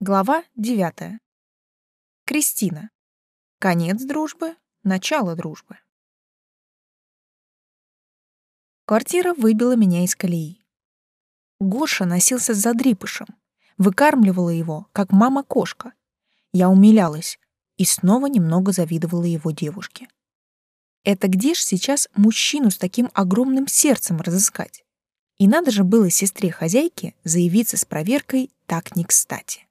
Глава 9. Кристина. Конец дружбы, начало дружбы. Квартира выбила меня из колеи. Гоша носился за дрипышем, выкармливала его, как мама-кошка. Я умилялась и снова немного завидовала его девушке. Это где ж сейчас мужчину с таким огромным сердцем разыскать? И надо же было сестре хозяйки заявиться с проверкой так не кстати.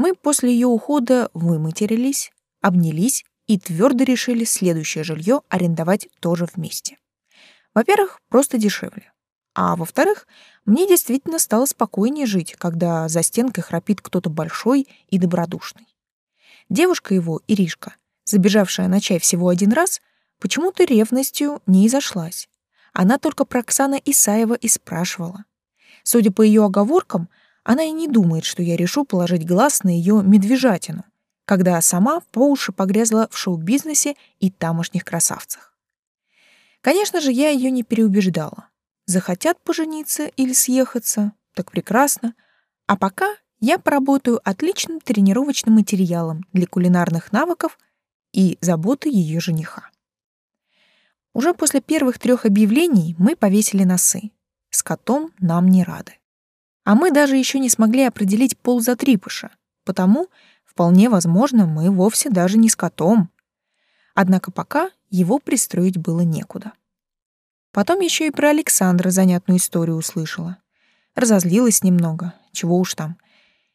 Мы после ее ухода выматерились, обнялись и твердо решили следующее жилье арендовать тоже вместе. Во-первых, просто дешевле. А во-вторых, мне действительно стало спокойнее жить, когда за стенкой храпит кто-то большой и добродушный. Девушка его, Иришка, забежавшая на чай всего один раз, почему-то ревностью не изошлась. Она только про Оксана Исаева и спрашивала. Судя по ее оговоркам, она и не думает, что я решу положить глаз на ее медвежатину, когда сама по уши погрязла в шоу-бизнесе и тамошних красавцах. Конечно же, я ее не переубеждала. Захотят пожениться или съехаться, так прекрасно. А пока я поработаю отличным тренировочным материалом для кулинарных навыков и заботы ее жениха. Уже после первых трех объявлений мы повесили носы. С котом нам не рады. А мы даже еще не смогли определить пол затрипыша, потому, вполне возможно, мы вовсе даже не с котом. Однако пока его пристроить было некуда. Потом еще и про Александра занятную историю услышала. Разозлилась немного, чего уж там.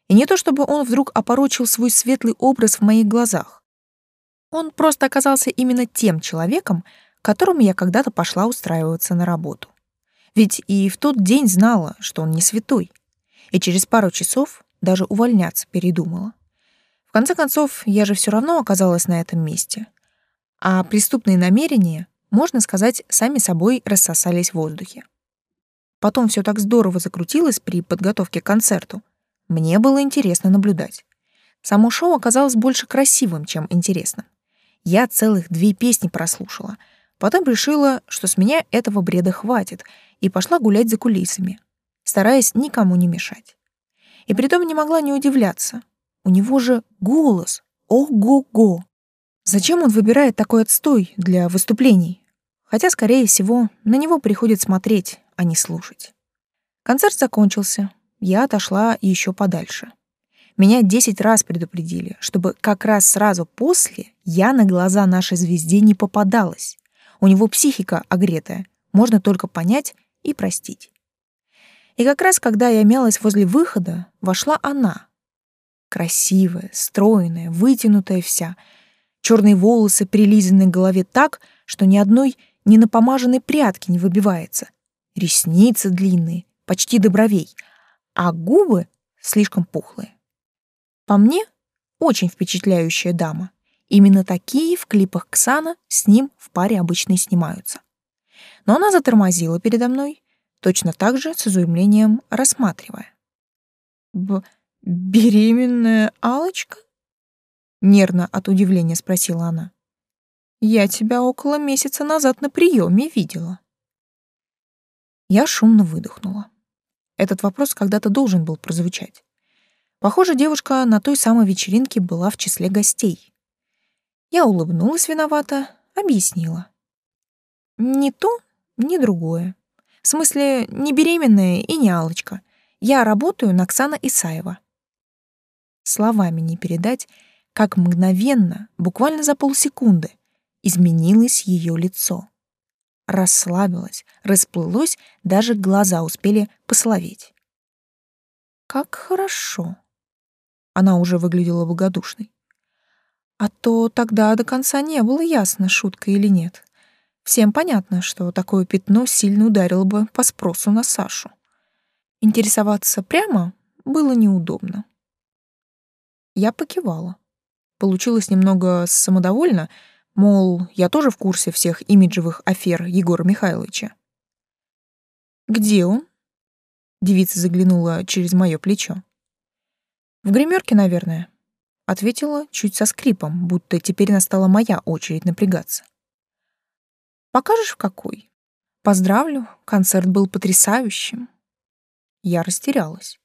И не то чтобы он вдруг опорочил свой светлый образ в моих глазах. Он просто оказался именно тем человеком, которому я когда-то пошла устраиваться на работу. Ведь и в тот день знала, что он не святой. И через пару часов даже увольняться передумала. В конце концов, я же все равно оказалась на этом месте. А преступные намерения, можно сказать, сами собой рассосались в воздухе. Потом все так здорово закрутилось при подготовке к концерту. Мне было интересно наблюдать. Само шоу оказалось больше красивым, чем интересным. Я целых две песни прослушала. Потом решила, что с меня этого бреда хватит — и пошла гулять за кулисами, стараясь никому не мешать. И притом не могла не удивляться. У него же голос. Ого-го! Зачем он выбирает такой отстой для выступлений? Хотя, скорее всего, на него приходит смотреть, а не слушать. Концерт закончился. Я отошла еще подальше. Меня десять раз предупредили, чтобы как раз сразу после я на глаза нашей звезде не попадалась. У него психика огретая. Можно только понять, и простить. И как раз когда я мялась возле выхода, вошла она. Красивая, стройная, вытянутая вся. Черные волосы прилизаны к голове так, что ни одной ни напомаженной прядки не выбивается. Ресницы длинные, почти до бровей, а губы слишком пухлые. По мне, очень впечатляющая дама. Именно такие в клипах Ксана с ним в паре обычно и снимаются но она затормозила передо мной, точно так же с изумлением рассматривая. Б беременная Алочка? Нервно от удивления спросила она. Я тебя около месяца назад на приеме видела. Я шумно выдохнула. Этот вопрос когда-то должен был прозвучать. Похоже, девушка на той самой вечеринке была в числе гостей. Я улыбнулась виновато, объяснила. Не то, ни другое. В смысле, не беременная и не алочка. Я работаю на Оксана Исаева. Словами не передать, как мгновенно, буквально за полсекунды, изменилось ее лицо. Расслабилось, расплылось, даже глаза успели пословеть. Как хорошо. Она уже выглядела благодушной. А то тогда до конца не было ясно, шутка или нет. Всем понятно, что такое пятно сильно ударило бы по спросу на Сашу. Интересоваться прямо было неудобно. Я покивала. Получилось немного самодовольно, мол, я тоже в курсе всех имиджевых афер Егора Михайловича. «Где он?» Девица заглянула через мое плечо. «В гримерке, наверное», — ответила чуть со скрипом, будто теперь настала моя очередь напрягаться. Покажешь, в какой? Поздравлю, концерт был потрясающим. Я растерялась.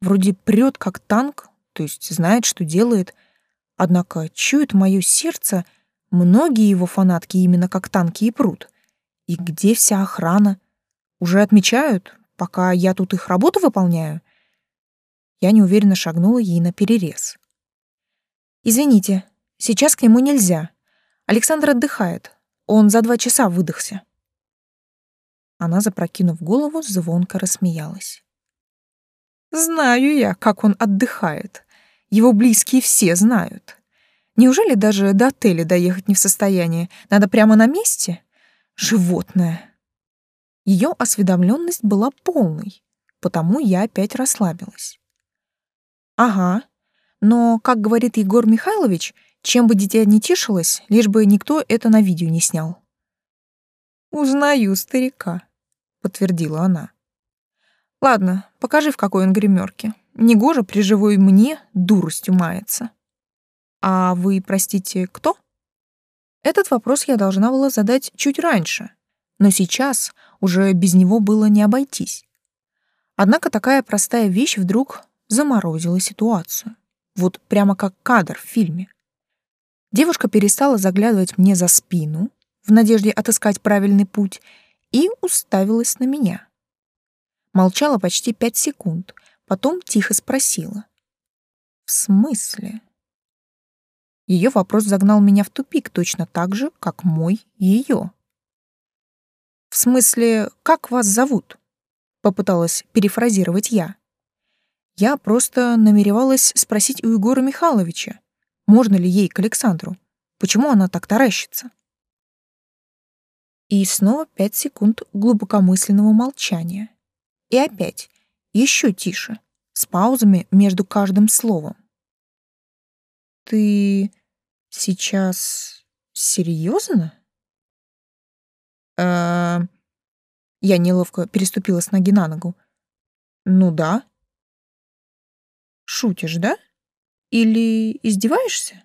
Вроде прет как танк, то есть знает, что делает. Однако чует мое сердце, многие его фанатки именно как танки и пруд. И где вся охрана? Уже отмечают, пока я тут их работу выполняю? Я неуверенно шагнула ей на перерез. «Извините, сейчас к нему нельзя. Александр отдыхает. Он за два часа выдохся». Она, запрокинув голову, звонко рассмеялась. «Знаю я, как он отдыхает. Его близкие все знают. Неужели даже до отеля доехать не в состоянии? Надо прямо на месте? Животное!» Ее осведомленность была полной, потому я опять расслабилась. «Ага, но, как говорит Егор Михайлович, чем бы дитя не тишилось, лишь бы никто это на видео не снял». «Узнаю старика», — подтвердила она. «Ладно, покажи, в какой он гримерке. Негоже при живой мне дуростью мается». «А вы, простите, кто?» Этот вопрос я должна была задать чуть раньше, но сейчас уже без него было не обойтись. Однако такая простая вещь вдруг заморозила ситуацию. Вот прямо как кадр в фильме. Девушка перестала заглядывать мне за спину, в надежде отыскать правильный путь, и уставилась на меня. Молчала почти пять секунд, потом тихо спросила. «В смысле?» Ее вопрос загнал меня в тупик точно так же, как мой ее. «В смысле, как вас зовут?» — попыталась перефразировать я. Я просто намеревалась спросить у Егора Михайловича, можно ли ей к Александру, почему она так таращится. И снова пять секунд глубокомысленного молчания. И опять, еще тише, с паузами между каждым словом. «Ты сейчас серьезно?» э Я неловко переступила с ноги на ногу. «Ну да». «Шутишь, да? Или издеваешься?»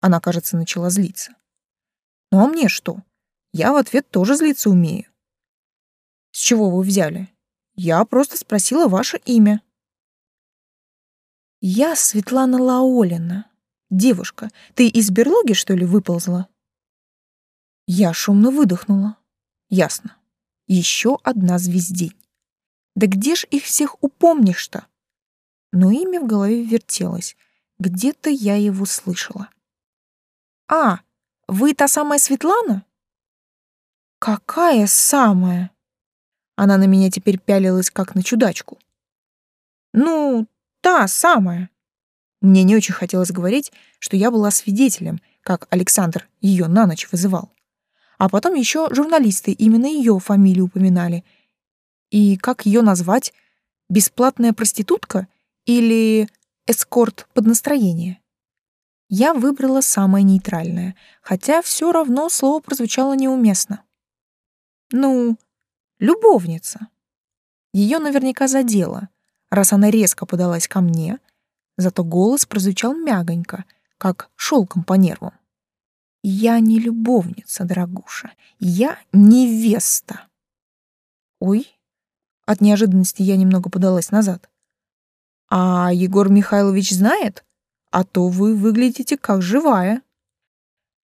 Она, кажется, начала злиться. «Ну а мне что? Я в ответ тоже злиться умею. С чего вы взяли? Я просто спросила ваше имя. Я Светлана Лаолина. Девушка, ты из берлоги, что ли, выползла? Я шумно выдохнула. Ясно. Еще одна звездень. Да где ж их всех упомнишь-то? Но имя в голове вертелось. Где-то я его слышала. А, вы та самая Светлана? Какая самая? Она на меня теперь пялилась как на чудачку. Ну, та самая. Мне не очень хотелось говорить, что я была свидетелем, как Александр ее на ночь вызывал. А потом еще журналисты именно ее фамилию упоминали. И как ее назвать? Бесплатная проститутка или эскорт под настроение? Я выбрала самое нейтральное, хотя все равно слово прозвучало неуместно. Ну, любовница. Ее наверняка задело, раз она резко подалась ко мне, зато голос прозвучал мягонько, как шелком по нервам. Я не любовница, дорогуша, я невеста. Ой, от неожиданности я немного подалась назад. А Егор Михайлович знает? А то вы выглядите как живая.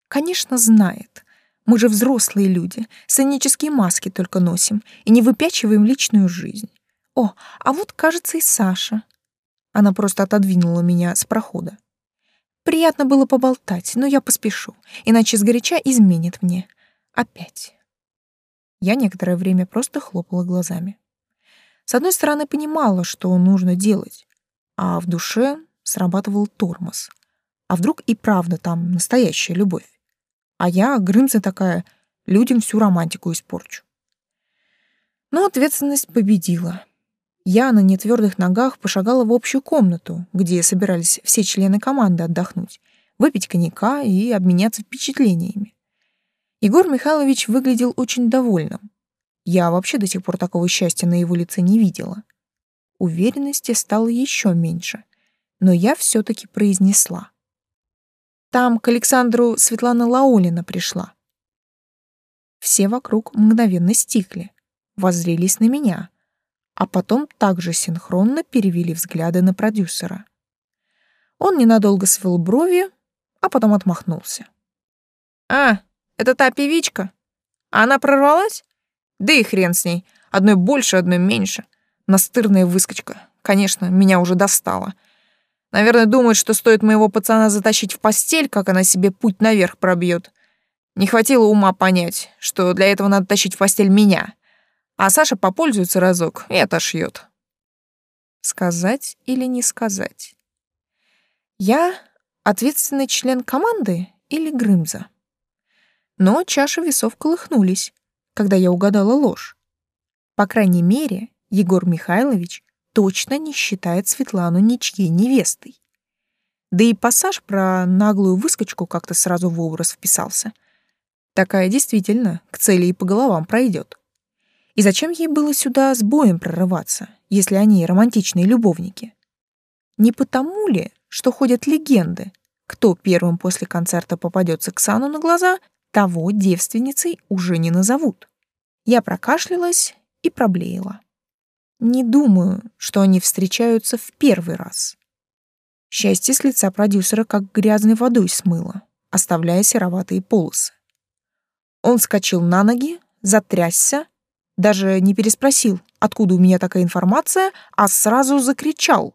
Конечно, знает. Мы же взрослые люди, сценические маски только носим и не выпячиваем личную жизнь. О, а вот, кажется, и Саша. Она просто отодвинула меня с прохода. Приятно было поболтать, но я поспешу, иначе сгоряча изменит мне. Опять. Я некоторое время просто хлопала глазами. С одной стороны, понимала, что нужно делать, а в душе срабатывал тормоз. А вдруг и правда там настоящая любовь? А я, Грымза такая, людям всю романтику испорчу. Но ответственность победила. Я на нетвердых ногах пошагала в общую комнату, где собирались все члены команды отдохнуть, выпить коньяка и обменяться впечатлениями. Егор Михайлович выглядел очень довольным. Я вообще до сих пор такого счастья на его лице не видела. Уверенности стало еще меньше, но я все таки произнесла. Там к Александру Светлана Лаулина пришла. Все вокруг мгновенно стихли, воззрелись на меня, а потом также синхронно перевели взгляды на продюсера. Он ненадолго свел брови, а потом отмахнулся. «А, это та певичка? Она прорвалась? Да и хрен с ней. Одной больше, одной меньше. Настырная выскочка. Конечно, меня уже достала. Наверное, думает, что стоит моего пацана затащить в постель, как она себе путь наверх пробьет. Не хватило ума понять, что для этого надо тащить в постель меня. А Саша попользуется разок и отошьет. Сказать или не сказать? Я ответственный член команды или Грымза? Но чаши весов колыхнулись, когда я угадала ложь. По крайней мере, Егор Михайлович точно не считает Светлану ничьей невестой. Да и пассаж про наглую выскочку как-то сразу в образ вписался. Такая действительно к цели и по головам пройдет. И зачем ей было сюда с боем прорываться, если они романтичные любовники? Не потому ли, что ходят легенды, кто первым после концерта попадется к Сану на глаза, того девственницей уже не назовут. Я прокашлялась и проблеяла. Не думаю, что они встречаются в первый раз. Счастье с лица продюсера как грязной водой смыло, оставляя сероватые полосы. Он вскочил на ноги, затрясся, даже не переспросил, откуда у меня такая информация, а сразу закричал.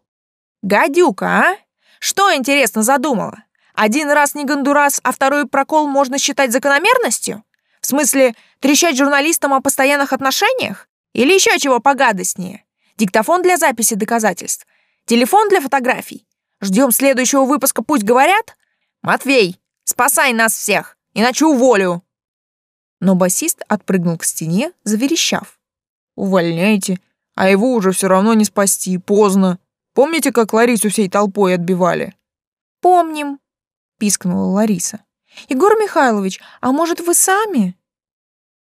«Гадюка, а? Что, интересно, задумала? Один раз не гондурас, а второй прокол можно считать закономерностью? В смысле, трещать журналистам о постоянных отношениях? Или еще чего погадостнее. Диктофон для записи доказательств. Телефон для фотографий. Ждем следующего выпуска «Пусть говорят». Матвей, спасай нас всех, иначе уволю. Но басист отпрыгнул к стене, заверещав. «Увольняйте, а его уже все равно не спасти, поздно. Помните, как Ларису всей толпой отбивали?» «Помним», — пискнула Лариса. «Егор Михайлович, а может, вы сами?»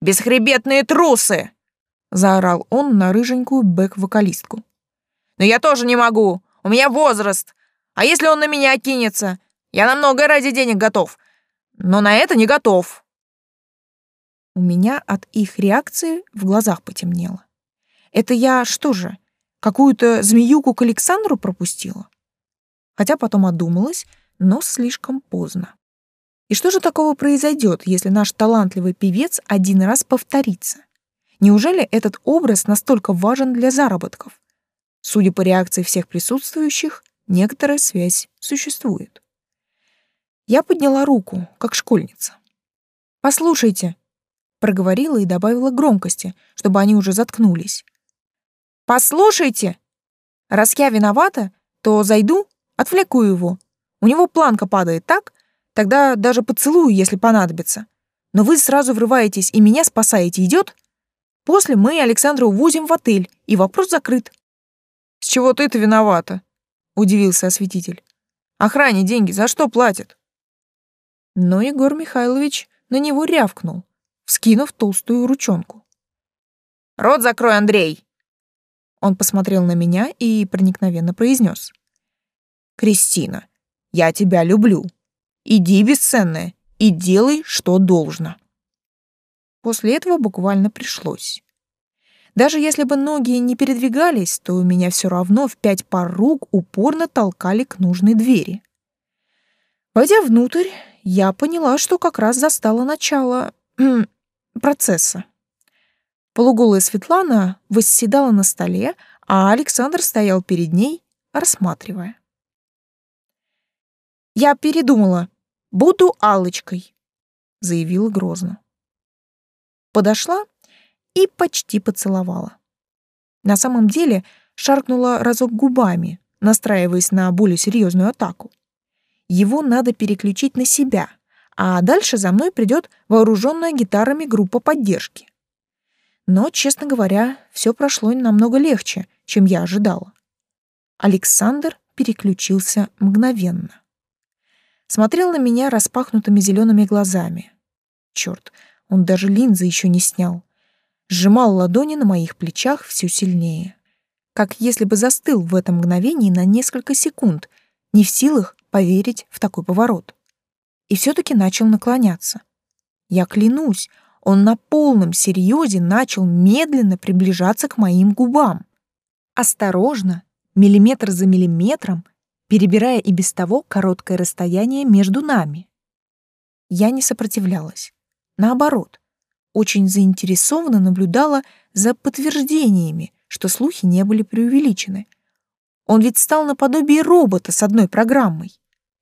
«Бесхребетные трусы!» Заорал он на рыженькую бэк-вокалистку. «Но я тоже не могу. У меня возраст. А если он на меня кинется? Я на многое ради денег готов. Но на это не готов». У меня от их реакции в глазах потемнело. Это я что же, какую-то змеюку к Александру пропустила? Хотя потом одумалась, но слишком поздно. И что же такого произойдет, если наш талантливый певец один раз повторится? Неужели этот образ настолько важен для заработков? Судя по реакции всех присутствующих, некоторая связь существует. Я подняла руку, как школьница. «Послушайте», — проговорила и добавила громкости, чтобы они уже заткнулись. «Послушайте! Раз я виновата, то зайду, отвлеку его. У него планка падает так, тогда даже поцелую, если понадобится. Но вы сразу врываетесь и меня спасаете, идет?» После мы Александра увозим в отель, и вопрос закрыт. С чего ты-то виновата? удивился осветитель. Охране деньги за что платят? Но Егор Михайлович на него рявкнул, вскинув толстую ручонку. Рот закрой, Андрей. Он посмотрел на меня и проникновенно произнес: Кристина, я тебя люблю. Иди, бесценная, и делай, что должно. После этого буквально пришлось. Даже если бы ноги не передвигались, то меня все равно в пять пар рук упорно толкали к нужной двери. Войдя внутрь, я поняла, что как раз застала начало процесса. Полуголая Светлана восседала на столе, а Александр стоял перед ней, рассматривая. «Я передумала. Буду Аллочкой», — заявила грозно подошла и почти поцеловала. На самом деле шаркнула разок губами, настраиваясь на более серьезную атаку. Его надо переключить на себя, а дальше за мной придет вооруженная гитарами группа поддержки. Но, честно говоря, все прошло намного легче, чем я ожидала. Александр переключился мгновенно. Смотрел на меня распахнутыми зелеными глазами. Черт, он даже линзы еще не снял. Сжимал ладони на моих плечах все сильнее. Как если бы застыл в этом мгновении на несколько секунд, не в силах поверить в такой поворот. И все-таки начал наклоняться. Я клянусь, он на полном серьезе начал медленно приближаться к моим губам. Осторожно, миллиметр за миллиметром, перебирая и без того короткое расстояние между нами. Я не сопротивлялась. Наоборот, очень заинтересованно наблюдала за подтверждениями, что слухи не были преувеличены. Он ведь стал наподобие робота с одной программой.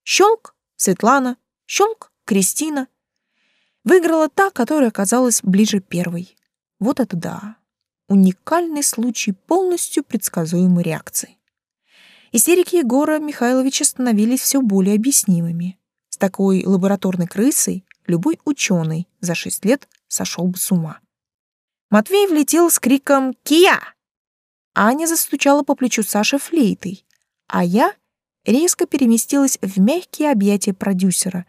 Щелк — Светлана, щелк — Кристина. Выиграла та, которая оказалась ближе первой. Вот это да. Уникальный случай полностью предсказуемой реакции. Истерики Егора Михайловича становились все более объяснимыми. С такой лабораторной крысой любой ученый за шесть лет сошел бы с ума. Матвей влетел с криком «Кия!». Аня застучала по плечу Саши флейтой, а я резко переместилась в мягкие объятия продюсера,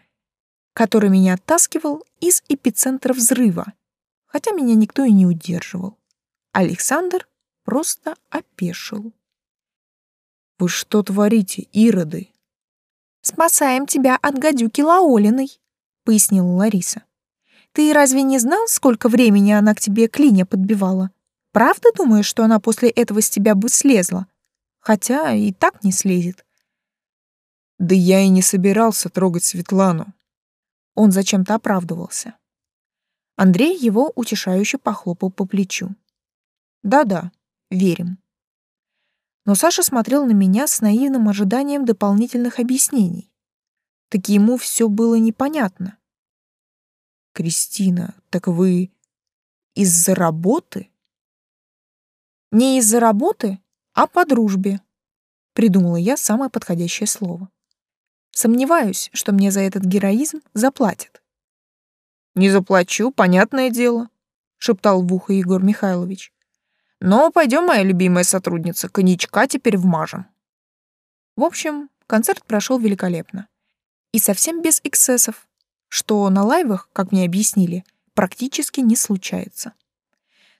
который меня оттаскивал из эпицентра взрыва, хотя меня никто и не удерживал. Александр просто опешил. Вы что творите, ироды? Спасаем тебя от гадюки Лаолиной, пояснила Лариса. Ты разве не знал, сколько времени она к тебе клинья подбивала? Правда думаешь, что она после этого с тебя бы слезла? Хотя и так не слезет. Да я и не собирался трогать Светлану. Он зачем-то оправдывался. Андрей его утешающе похлопал по плечу. Да-да, верим но Саша смотрел на меня с наивным ожиданием дополнительных объяснений. Так ему все было непонятно. «Кристина, так вы из-за работы?» «Не из-за работы, а по дружбе», — придумала я самое подходящее слово. Сомневаюсь, что мне за этот героизм заплатят. «Не заплачу, понятное дело», — шептал в ухо Егор Михайлович. Но пойдем, моя любимая сотрудница, коньячка теперь вмажем. В общем, концерт прошел великолепно. И совсем без эксцессов, что на лайвах, как мне объяснили, практически не случается.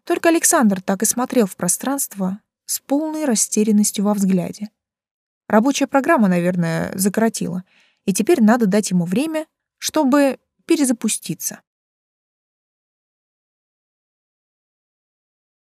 Только Александр так и смотрел в пространство с полной растерянностью во взгляде. Рабочая программа, наверное, закоротила, и теперь надо дать ему время, чтобы перезапуститься.